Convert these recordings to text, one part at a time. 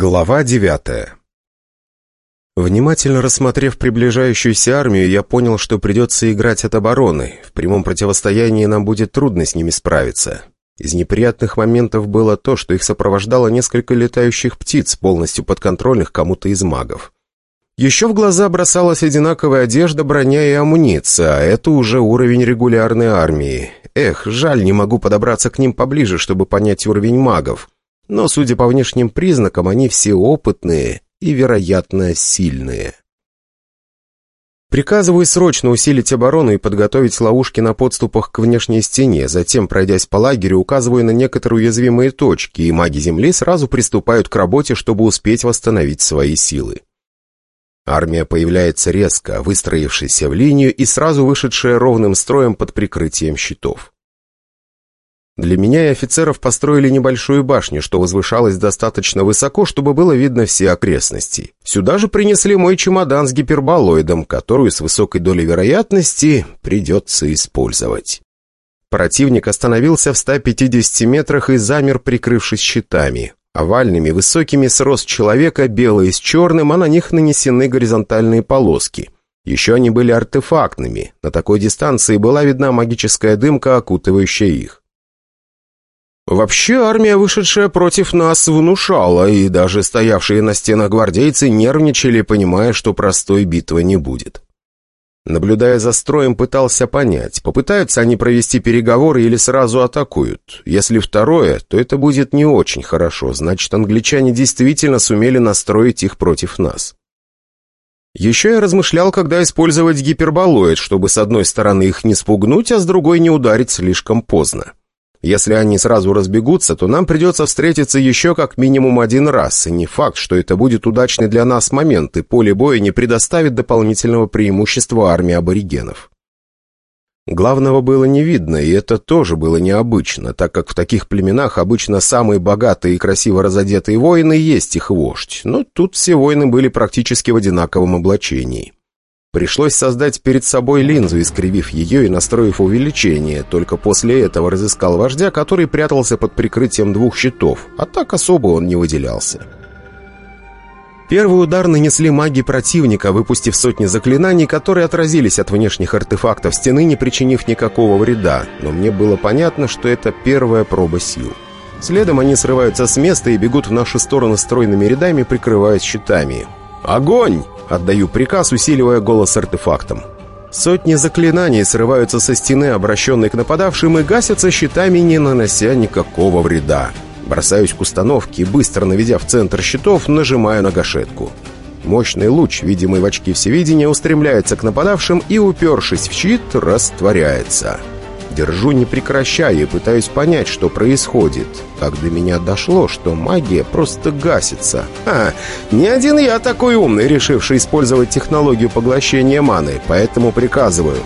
Глава девятая Внимательно рассмотрев приближающуюся армию, я понял, что придется играть от обороны. В прямом противостоянии нам будет трудно с ними справиться. Из неприятных моментов было то, что их сопровождало несколько летающих птиц, полностью подконтрольных кому-то из магов. Еще в глаза бросалась одинаковая одежда, броня и амуниция, а это уже уровень регулярной армии. Эх, жаль, не могу подобраться к ним поближе, чтобы понять уровень магов но, судя по внешним признакам, они все опытные и, вероятно, сильные. Приказываю срочно усилить оборону и подготовить ловушки на подступах к внешней стене, затем, пройдясь по лагерю, указываю на некоторые уязвимые точки, и маги Земли сразу приступают к работе, чтобы успеть восстановить свои силы. Армия появляется резко, выстроившаяся в линию и сразу вышедшая ровным строем под прикрытием щитов. Для меня и офицеров построили небольшую башню, что возвышалось достаточно высоко, чтобы было видно все окрестности. Сюда же принесли мой чемодан с гиперболоидом, которую с высокой долей вероятности придется использовать. Противник остановился в 150 метрах и замер, прикрывшись щитами. Овальными, высокими с рост человека, белые с черным, а на них нанесены горизонтальные полоски. Еще они были артефактными. На такой дистанции была видна магическая дымка, окутывающая их. Вообще, армия, вышедшая против нас, внушала, и даже стоявшие на стенах гвардейцы нервничали, понимая, что простой битвы не будет. Наблюдая за строем, пытался понять, попытаются они провести переговоры или сразу атакуют. Если второе, то это будет не очень хорошо, значит, англичане действительно сумели настроить их против нас. Еще я размышлял, когда использовать гиперболоид, чтобы с одной стороны их не спугнуть, а с другой не ударить слишком поздно. Если они сразу разбегутся, то нам придется встретиться еще как минимум один раз, и не факт, что это будет удачный для нас момент, и поле боя не предоставит дополнительного преимущества армии аборигенов. Главного было не видно, и это тоже было необычно, так как в таких племенах обычно самые богатые и красиво разодетые воины есть их вождь, но тут все воины были практически в одинаковом облачении. Пришлось создать перед собой линзу, искривив ее и настроив увеличение. Только после этого разыскал вождя, который прятался под прикрытием двух щитов, а так особо он не выделялся. Первый удар нанесли маги противника, выпустив сотни заклинаний, которые отразились от внешних артефактов стены, не причинив никакого вреда. Но мне было понятно, что это первая проба сил. Следом они срываются с места и бегут в нашу сторону стройными рядами, прикрываясь щитами. «Огонь!» Отдаю приказ, усиливая голос артефактом. Сотни заклинаний срываются со стены, обращенной к нападавшим, и гасятся щитами, не нанося никакого вреда. Бросаюсь к установке быстро наведя в центр щитов, нажимаю на гашетку. Мощный луч, видимый в очки всевидения, устремляется к нападавшим и, упершись в щит, растворяется. Держу не прекращая и пытаюсь понять, что происходит. Как до меня дошло, что магия просто гасится. А, не один я такой умный, решивший использовать технологию поглощения маны, поэтому приказываю.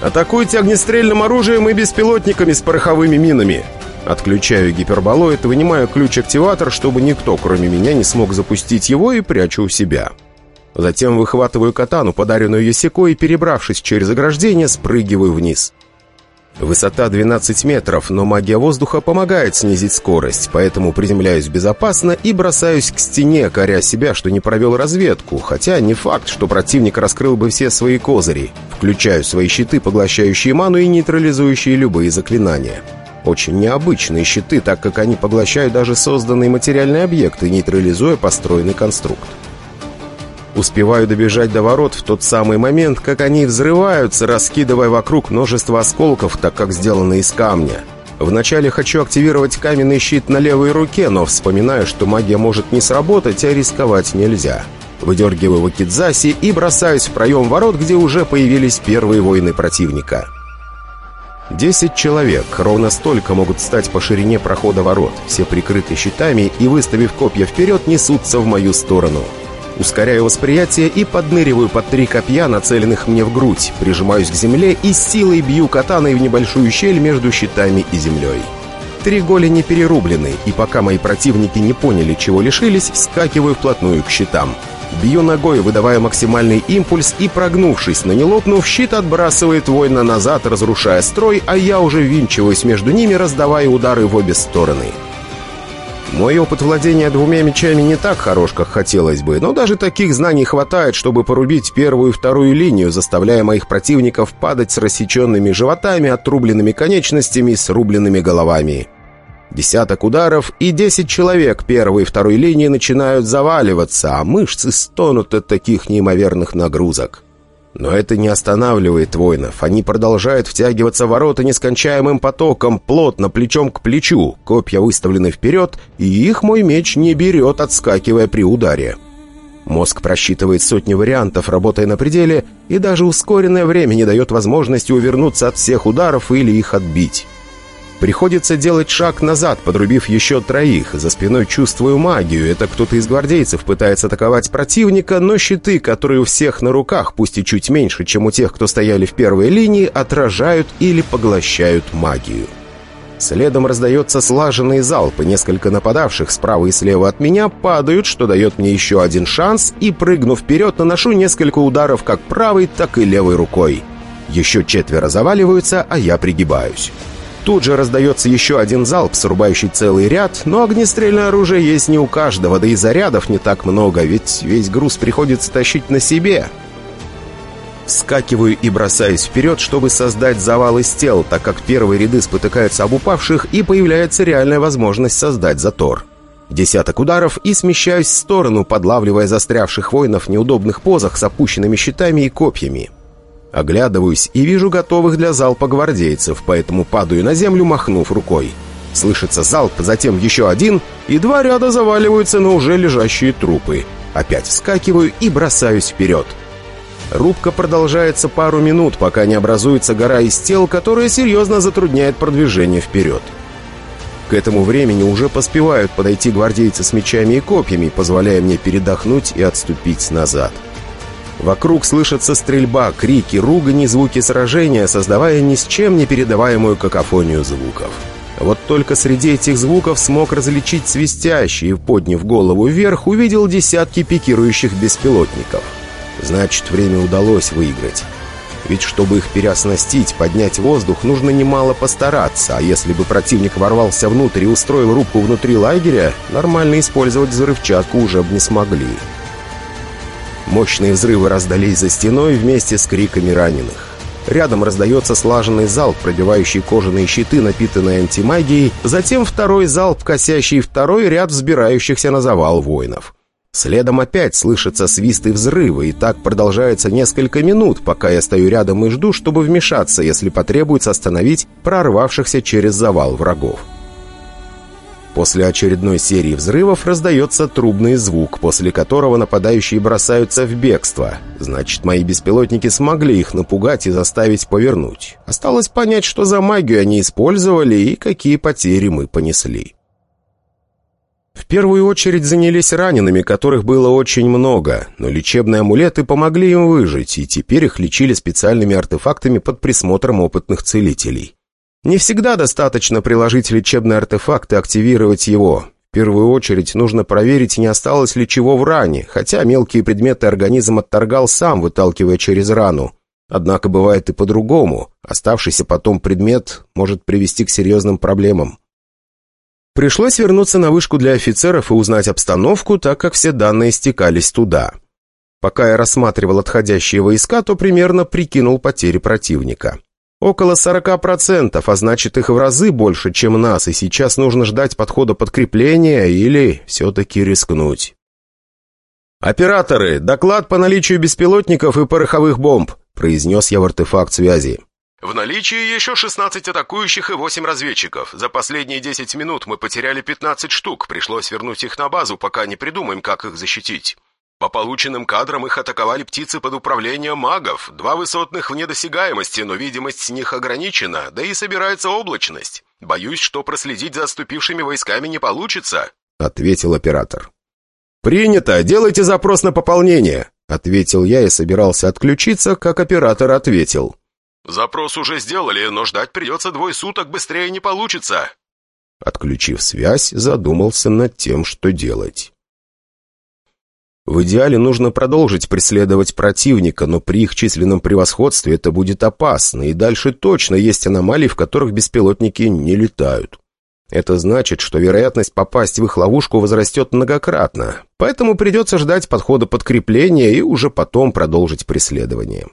Атакуйте огнестрельным оружием и беспилотниками с пороховыми минами. Отключаю гиперболоид, вынимаю ключ-активатор, чтобы никто, кроме меня, не смог запустить его и прячу у себя. Затем выхватываю катану, подаренную Ясеко, и, перебравшись через ограждение, спрыгиваю вниз. Высота 12 метров, но магия воздуха помогает снизить скорость, поэтому приземляюсь безопасно и бросаюсь к стене, коря себя, что не провел разведку, хотя не факт, что противник раскрыл бы все свои козыри. Включаю свои щиты, поглощающие ману и нейтрализующие любые заклинания. Очень необычные щиты, так как они поглощают даже созданные материальные объекты, нейтрализуя построенный конструкт. Успеваю добежать до ворот в тот самый момент, как они взрываются, раскидывая вокруг множество осколков, так как сделаны из камня. Вначале хочу активировать каменный щит на левой руке, но вспоминаю, что магия может не сработать, а рисковать нельзя. Выдергиваю вакидзаси и бросаюсь в проем ворот, где уже появились первые воины противника. Десять человек, ровно столько могут стать по ширине прохода ворот. Все прикрыты щитами и, выставив копья вперед, несутся в мою сторону. Ускоряю восприятие и подныриваю под три копья, нацеленных мне в грудь. Прижимаюсь к земле и силой бью катаной в небольшую щель между щитами и землей. Три голени перерублены, и пока мои противники не поняли, чего лишились, вскакиваю вплотную к щитам. Бью ногой, выдавая максимальный импульс, и, прогнувшись, на не лопнув, щит отбрасывает воина назад, разрушая строй, а я уже винчиваюсь между ними, раздавая удары в обе стороны. Мой опыт владения двумя мечами не так хорош, как хотелось бы, но даже таких знаний хватает, чтобы порубить первую и вторую линию, заставляя моих противников падать с рассеченными животами, отрубленными конечностями и срубленными головами. Десяток ударов, и десять человек первой и второй линии начинают заваливаться, а мышцы стонут от таких неимоверных нагрузок. Но это не останавливает воинов. Они продолжают втягиваться в ворота нескончаемым потоком, плотно, плечом к плечу. Копья выставлены вперед, и их мой меч не берет, отскакивая при ударе. Мозг просчитывает сотни вариантов, работая на пределе, и даже ускоренное время не дает возможности увернуться от всех ударов или их отбить. Приходится делать шаг назад, подрубив еще троих. За спиной чувствую магию. Это кто-то из гвардейцев пытается атаковать противника, но щиты, которые у всех на руках, пусть и чуть меньше, чем у тех, кто стояли в первой линии, отражают или поглощают магию. Следом раздается слаженный залп, и несколько нападавших справа и слева от меня падают, что дает мне еще один шанс, и, прыгнув вперед, наношу несколько ударов как правой, так и левой рукой. Еще четверо заваливаются, а я пригибаюсь. Тут же раздается еще один залп, срубающий целый ряд, но огнестрельное оружие есть не у каждого, да и зарядов не так много, ведь весь груз приходится тащить на себе. Вскакиваю и бросаюсь вперед, чтобы создать завал из тел, так как первые ряды спотыкаются об упавших, и появляется реальная возможность создать затор. Десяток ударов и смещаюсь в сторону, подлавливая застрявших воинов в неудобных позах с опущенными щитами и копьями. Оглядываюсь и вижу готовых для залпа гвардейцев, поэтому падаю на землю, махнув рукой. Слышится залп, затем еще один, и два ряда заваливаются на уже лежащие трупы. Опять вскакиваю и бросаюсь вперед. Рубка продолжается пару минут, пока не образуется гора из тел, которая серьезно затрудняет продвижение вперед. К этому времени уже поспевают подойти гвардейцы с мечами и копьями, позволяя мне передохнуть и отступить назад. Вокруг слышится стрельба, крики, ругань звуки сражения, создавая ни с чем не передаваемую какофонию звуков. Вот только среди этих звуков смог различить свистящий и, подняв голову вверх, увидел десятки пикирующих беспилотников. Значит, время удалось выиграть. Ведь чтобы их переоснастить, поднять воздух, нужно немало постараться, а если бы противник ворвался внутрь и устроил рубку внутри лагеря, нормально использовать взрывчатку уже бы не смогли. Мощные взрывы раздались за стеной вместе с криками раненых. Рядом раздается слаженный залп, пробивающий кожаные щиты, напитанные антимагией, затем второй залп, косящий второй ряд взбирающихся на завал воинов. Следом опять слышатся свисты взрывы, и так продолжается несколько минут, пока я стою рядом и жду, чтобы вмешаться, если потребуется остановить прорвавшихся через завал врагов. После очередной серии взрывов раздается трубный звук, после которого нападающие бросаются в бегство. Значит, мои беспилотники смогли их напугать и заставить повернуть. Осталось понять, что за магию они использовали и какие потери мы понесли. В первую очередь занялись ранеными, которых было очень много, но лечебные амулеты помогли им выжить, и теперь их лечили специальными артефактами под присмотром опытных целителей. Не всегда достаточно приложить лечебный артефакт и активировать его. В первую очередь нужно проверить, не осталось ли чего в ране, хотя мелкие предметы организм отторгал сам, выталкивая через рану. Однако бывает и по-другому. Оставшийся потом предмет может привести к серьезным проблемам. Пришлось вернуться на вышку для офицеров и узнать обстановку, так как все данные стекались туда. Пока я рассматривал отходящие войска, то примерно прикинул потери противника. Около 40%, а значит их в разы больше, чем нас, и сейчас нужно ждать подхода подкрепления или все-таки рискнуть. «Операторы, доклад по наличию беспилотников и пороховых бомб», произнес я в артефакт связи. В наличии еще 16 атакующих и 8 разведчиков. За последние 10 минут мы потеряли 15 штук. Пришлось вернуть их на базу, пока не придумаем, как их защитить. По полученным кадрам их атаковали птицы под управлением магов. Два высотных в недосягаемости, но видимость с них ограничена, да и собирается облачность. Боюсь, что проследить за отступившими войсками не получится», — ответил оператор. «Принято! Делайте запрос на пополнение!» — ответил я и собирался отключиться, как оператор ответил. «Запрос уже сделали, но ждать придется двое суток, быстрее не получится!» Отключив связь, задумался над тем, что делать. В идеале нужно продолжить преследовать противника, но при их численном превосходстве это будет опасно, и дальше точно есть аномалии, в которых беспилотники не летают. Это значит, что вероятность попасть в их ловушку возрастет многократно, поэтому придется ждать подхода подкрепления и уже потом продолжить преследование.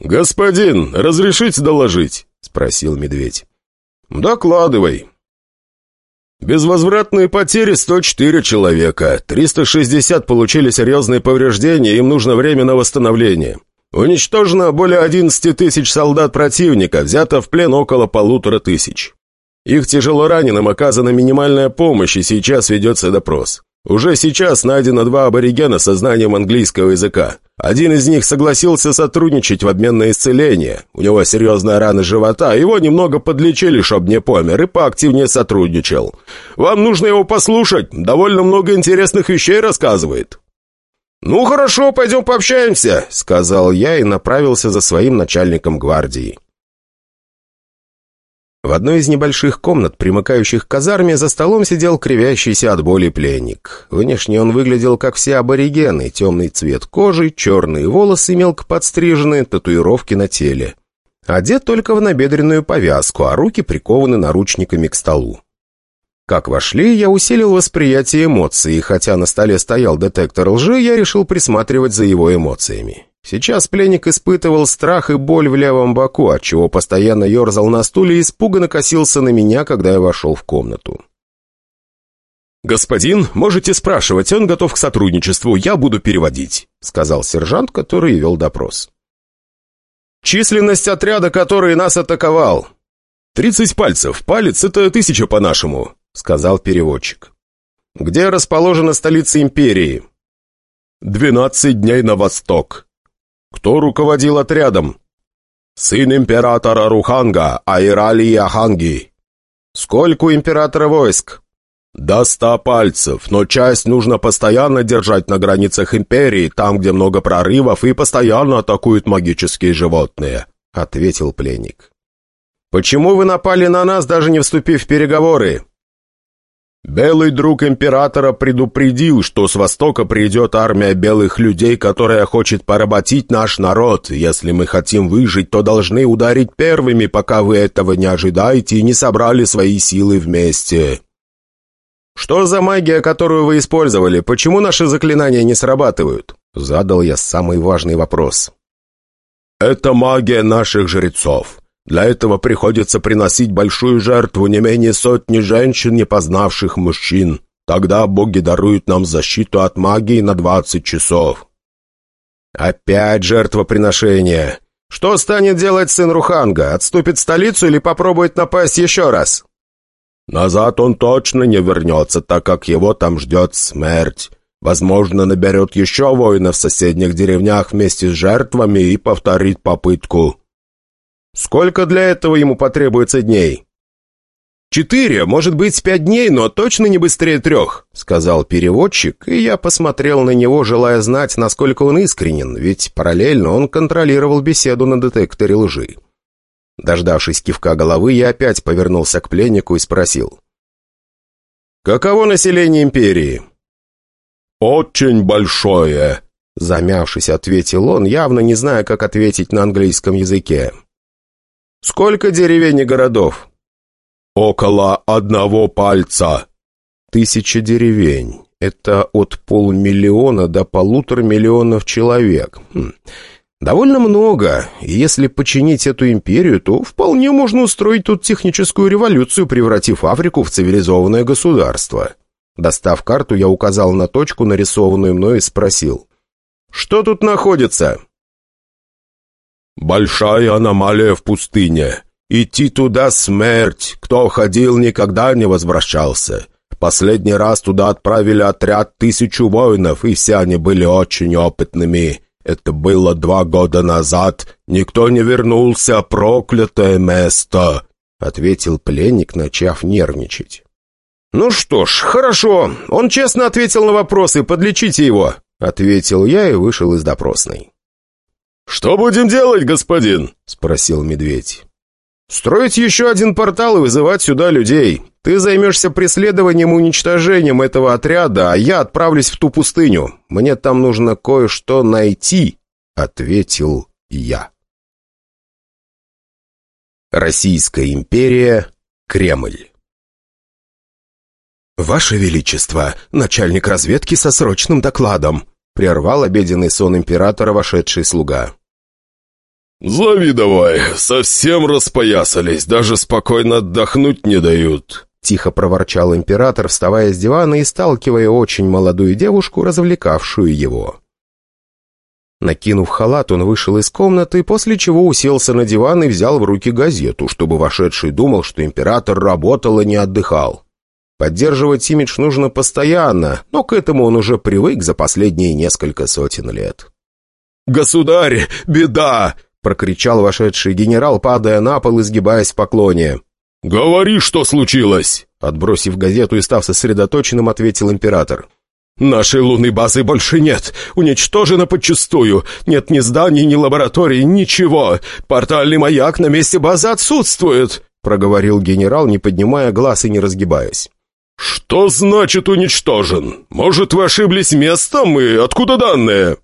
«Господин, разрешите доложить?» — спросил медведь. «Докладывай». Безвозвратные потери 104 человека, 360 получили серьезные повреждения, им нужно время на восстановление. Уничтожено более 11 тысяч солдат противника, взято в плен около полутора тысяч. Их тяжело раненым оказана минимальная помощь, и сейчас ведется допрос. Уже сейчас найдено два аборигена со знанием английского языка. Один из них согласился сотрудничать в обмен на исцеление. У него серьезная рана живота, его немного подлечили, чтоб не помер, и поактивнее сотрудничал. Вам нужно его послушать, довольно много интересных вещей рассказывает». «Ну хорошо, пойдем пообщаемся», — сказал я и направился за своим начальником гвардии. В одной из небольших комнат, примыкающих к казарме, за столом сидел кривящийся от боли пленник. Внешне он выглядел, как все аборигены, темный цвет кожи, черные волосы мелко подстрижены, татуировки на теле. Одет только в набедренную повязку, а руки прикованы наручниками к столу. Как вошли, я усилил восприятие эмоций, и хотя на столе стоял детектор лжи, я решил присматривать за его эмоциями. Сейчас пленник испытывал страх и боль в левом боку, отчего постоянно ерзал на стуле и испуганно косился на меня, когда я вошел в комнату. «Господин, можете спрашивать, он готов к сотрудничеству, я буду переводить», сказал сержант, который вел допрос. «Численность отряда, который нас атаковал?» «Тридцать пальцев. Палец — это тысяча по-нашему», сказал переводчик. «Где расположена столица империи?» «Двенадцать дней на восток», кто руководил отрядом? Сын императора Руханга, Айрали Аханги. Сколько у императора войск? До ста пальцев, но часть нужно постоянно держать на границах империи, там, где много прорывов, и постоянно атакуют магические животные», — ответил пленник. «Почему вы напали на нас, даже не вступив в переговоры?» Белый друг императора предупредил, что с востока придет армия белых людей, которая хочет поработить наш народ. Если мы хотим выжить, то должны ударить первыми, пока вы этого не ожидаете и не собрали свои силы вместе. «Что за магия, которую вы использовали? Почему наши заклинания не срабатывают?» Задал я самый важный вопрос. «Это магия наших жрецов. Для этого приходится приносить большую жертву не менее сотни женщин, не познавших мужчин. Тогда боги даруют нам защиту от магии на двадцать часов». «Опять жертвоприношение. Что станет делать сын Руханга? Отступит в столицу или попробует напасть еще раз?» «Назад он точно не вернется, так как его там ждет смерть. Возможно, наберет еще воинов в соседних деревнях вместе с жертвами и повторит попытку». Сколько для этого ему потребуется дней?» «Четыре, может быть, пять дней, но точно не быстрее трех», — сказал переводчик, и я посмотрел на него, желая знать, насколько он искренен, ведь параллельно он контролировал беседу на детекторе лжи. Дождавшись кивка головы, я опять повернулся к пленнику и спросил. «Каково население империи?» «Очень большое», — замявшись, ответил он, явно не зная, как ответить на английском языке. «Сколько деревень и городов?» «Около одного пальца». «Тысяча деревень. Это от полмиллиона до полутора миллионов человек. Хм. Довольно много. Если починить эту империю, то вполне можно устроить тут техническую революцию, превратив Африку в цивилизованное государство». Достав карту, я указал на точку, нарисованную мной, и спросил. «Что тут находится?» «Большая аномалия в пустыне. Идти туда смерть. Кто ходил, никогда не возвращался. Последний раз туда отправили отряд тысячу воинов, и все они были очень опытными. Это было два года назад. Никто не вернулся, проклятое место», — ответил пленник, начав нервничать. «Ну что ж, хорошо. Он честно ответил на вопросы. Подлечите его», — ответил я и вышел из допросной. «Что будем делать, господин?» — спросил медведь. «Строить еще один портал и вызывать сюда людей. Ты займешься преследованием и уничтожением этого отряда, а я отправлюсь в ту пустыню. Мне там нужно кое-что найти», — ответил я. Российская империя, Кремль. «Ваше Величество, начальник разведки со срочным докладом», прервал обеденный сон императора вошедший слуга. «Зови давай, совсем распоясались, даже спокойно отдохнуть не дают», Тихо проворчал император, вставая с дивана и сталкивая очень молодую девушку, развлекавшую его. Накинув халат, он вышел из комнаты, после чего уселся на диван и взял в руки газету, чтобы вошедший думал, что император работал и не отдыхал. Поддерживать имидж нужно постоянно, но к этому он уже привык за последние несколько сотен лет. «Государь, беда!» — прокричал вошедший генерал, падая на пол и сгибаясь в поклоне. «Говори, что случилось!» Отбросив газету и став сосредоточенным, ответил император. «Нашей лунной базы больше нет. Уничтожена подчистую. Нет ни зданий, ни лабораторий, ничего. Портальный маяк на месте базы отсутствует», проговорил генерал, не поднимая глаз и не разгибаясь. «Что значит уничтожен? Может, вы ошиблись местом и откуда данные?»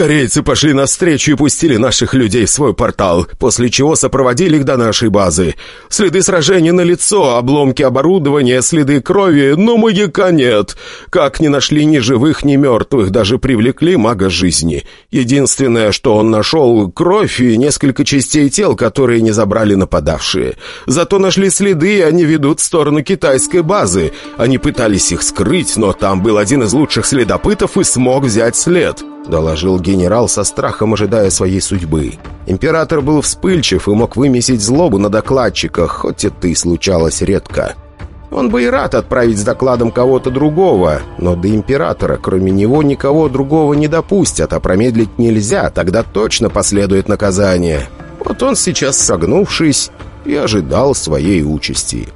Корейцы пошли навстречу и пустили наших людей в свой портал, после чего сопроводили их до нашей базы. Следы сражений на лицо, обломки оборудования, следы крови, но маяка нет. Как не нашли ни живых, ни мертвых, даже привлекли мага жизни. Единственное, что он нашел, кровь и несколько частей тел, которые не забрали нападавшие. Зато нашли следы, и они ведут в сторону китайской базы. Они пытались их скрыть, но там был один из лучших следопытов и смог взять след. — доложил генерал со страхом, ожидая своей судьбы. Император был вспыльчив и мог вымесить злобу на докладчиках, хоть это и случалось редко. Он бы и рад отправить с докладом кого-то другого, но до императора, кроме него, никого другого не допустят, а промедлить нельзя, тогда точно последует наказание. Вот он сейчас, согнувшись, и ожидал своей участи.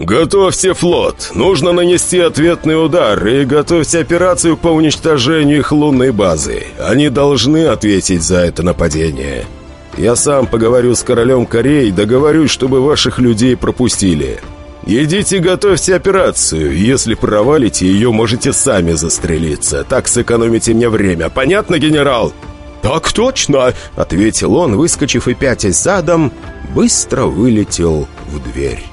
«Готовьте флот! Нужно нанести ответный удар и готовьте операцию по уничтожению их лунной базы. Они должны ответить за это нападение. Я сам поговорю с королем Кореи, договорюсь, чтобы ваших людей пропустили. Идите готовьте операцию. Если провалите ее, можете сами застрелиться. Так сэкономите мне время. Понятно, генерал?» «Так точно!» — ответил он, выскочив и пятясь задом, быстро вылетел в дверь.